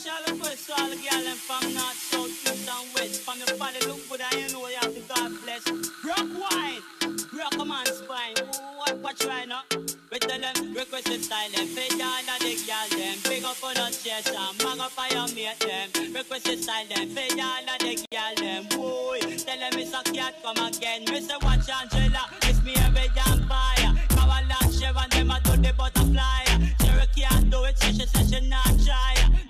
Special request to all the girl and from north, south, east and west. From your body look good and you know you have the God bless. Rock wine, rock a man's spine. What, what try now? We tell them, request the style them. Pay down the girl them. Big up on the chest and mang up on your mate them. Request the style them. Pay down the girl them. Boy, tell them it's a cat come again. Me say watch Angela, it's me every damn fire. Lot, Sharon, them a do the butterfly. Cherokee can't do it, she, she say she not try.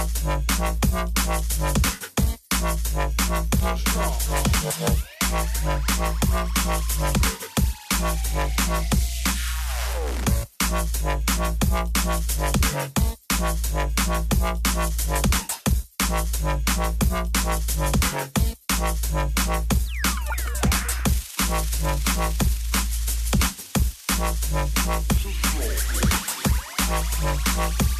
The hood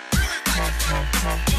Strong.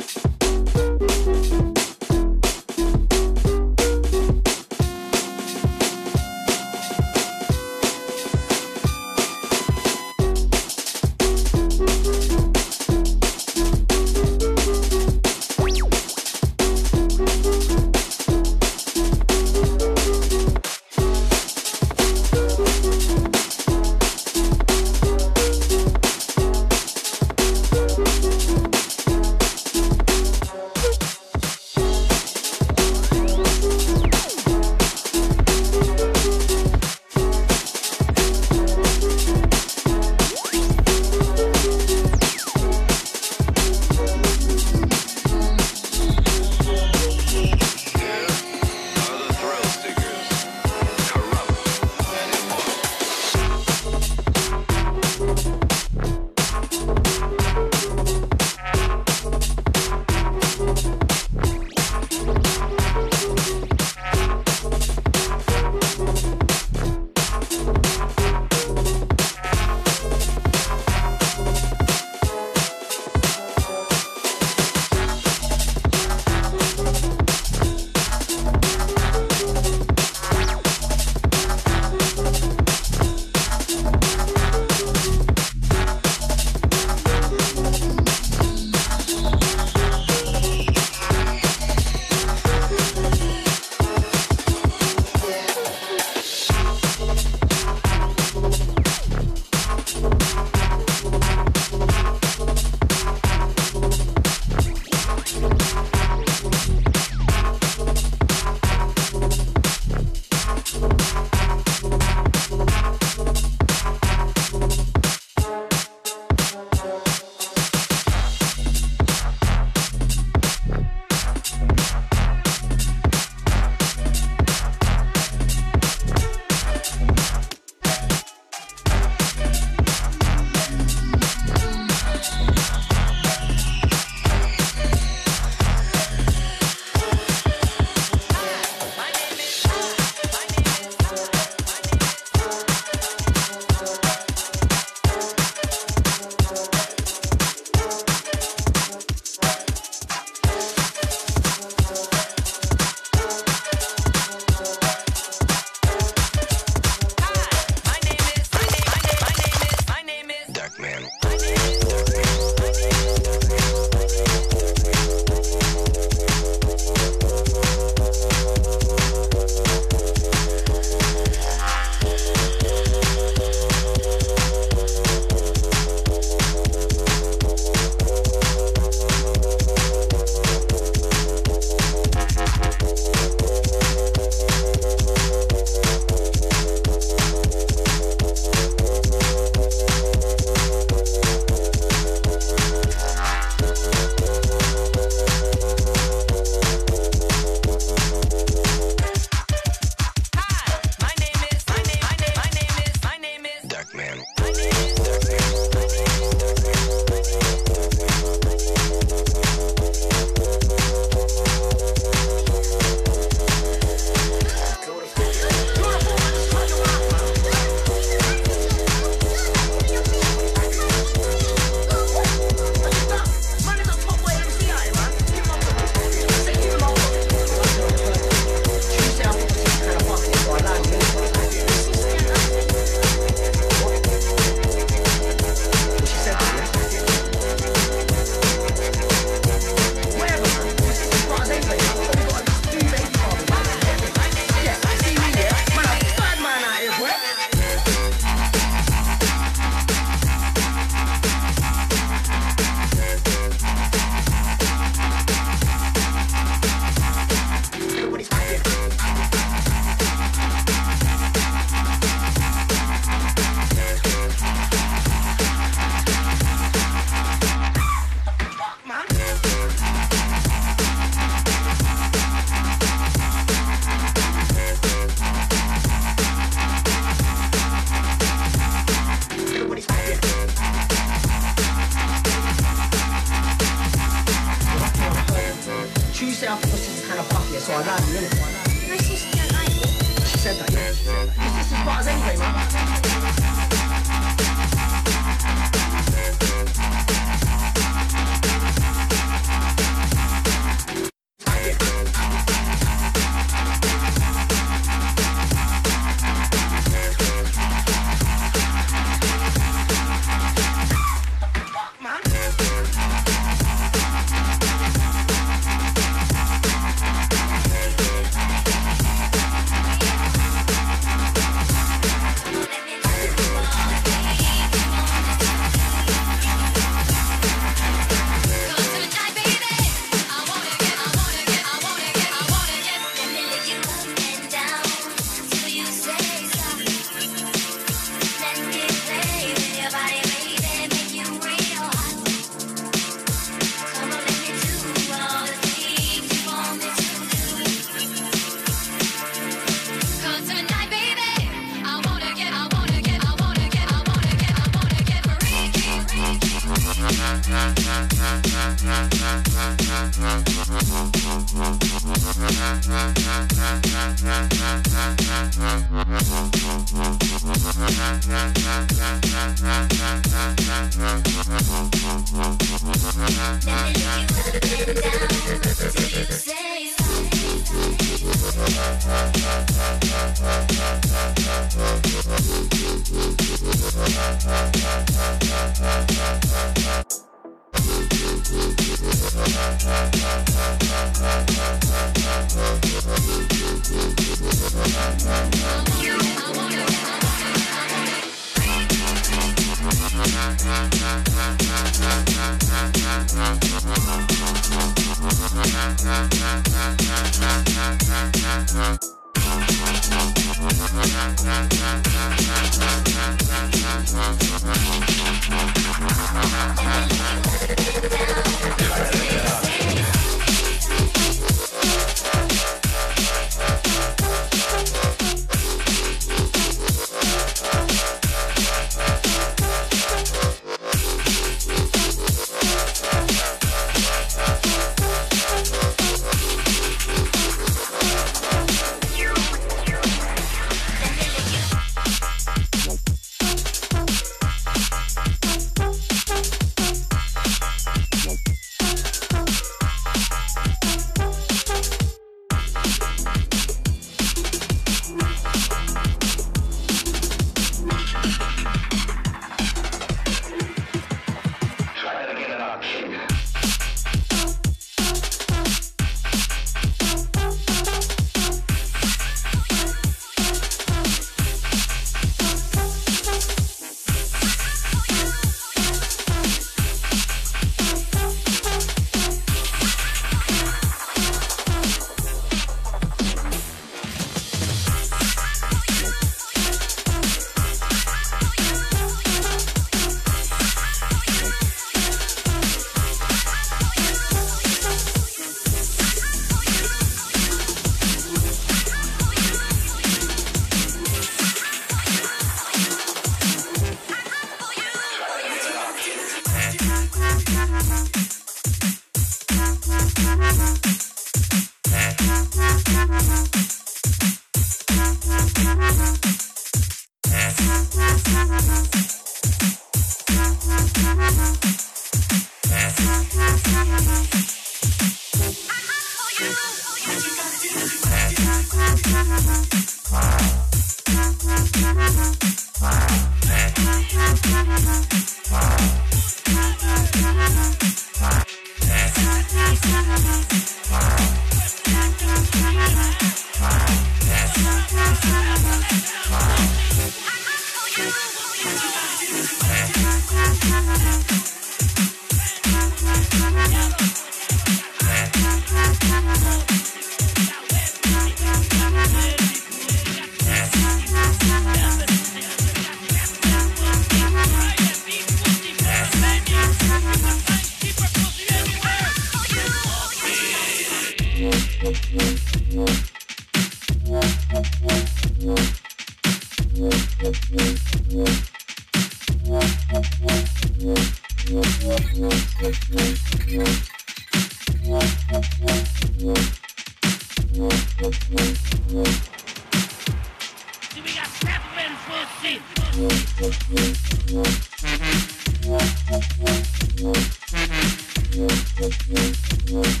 Thank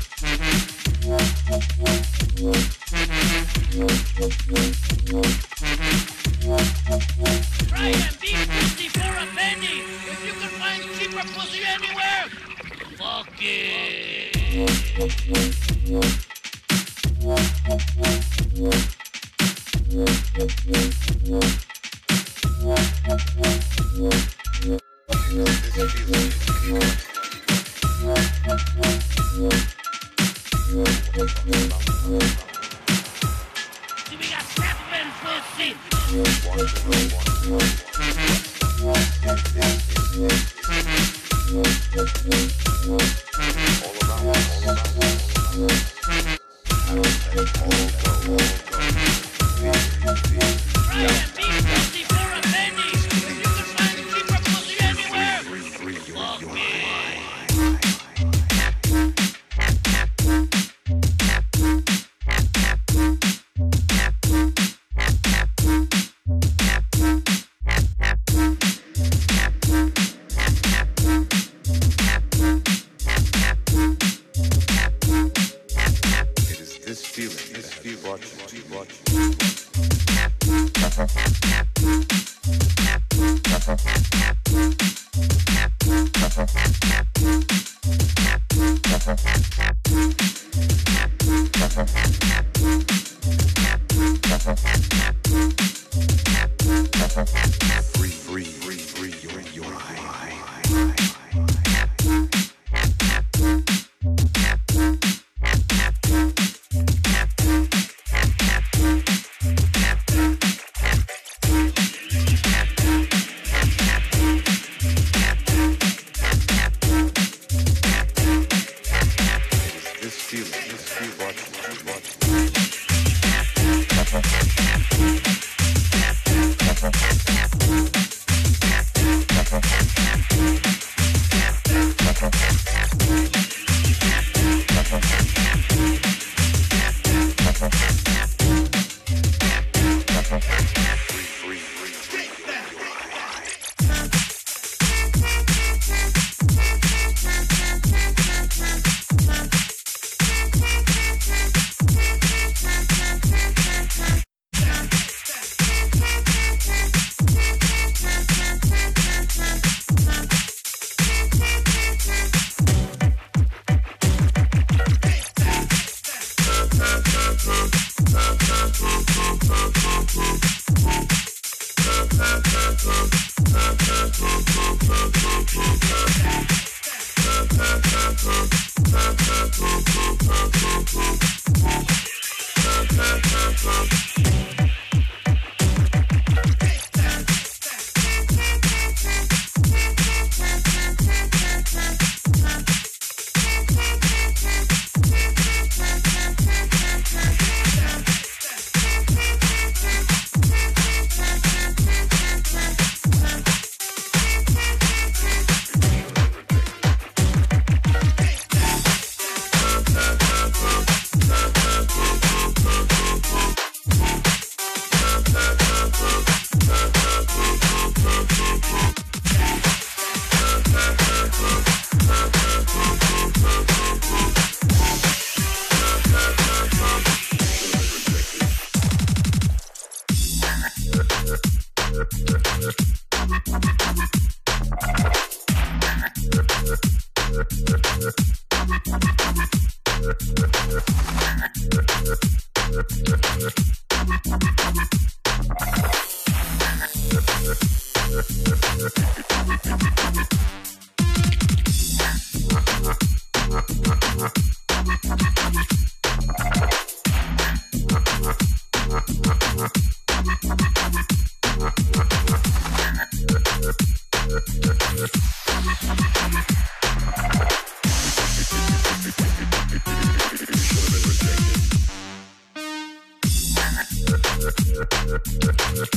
Thank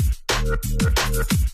you.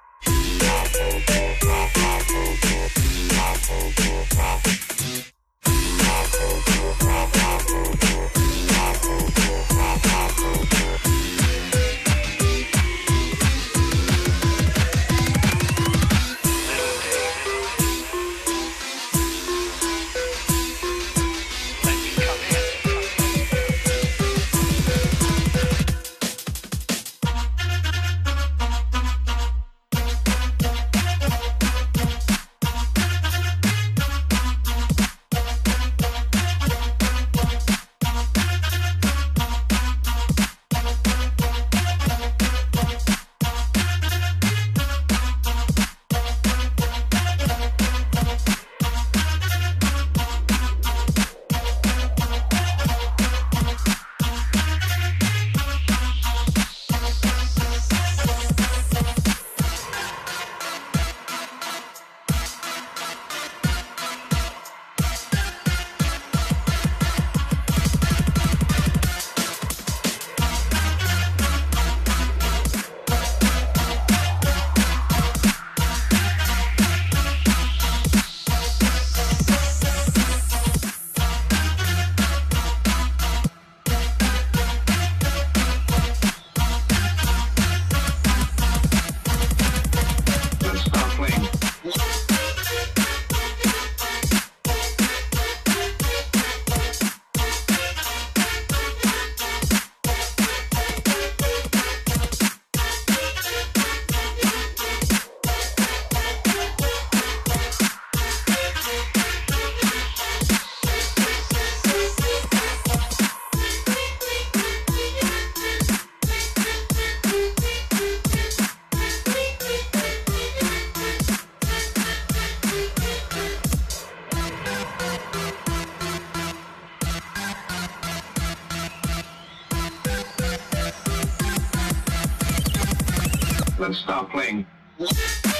Playing.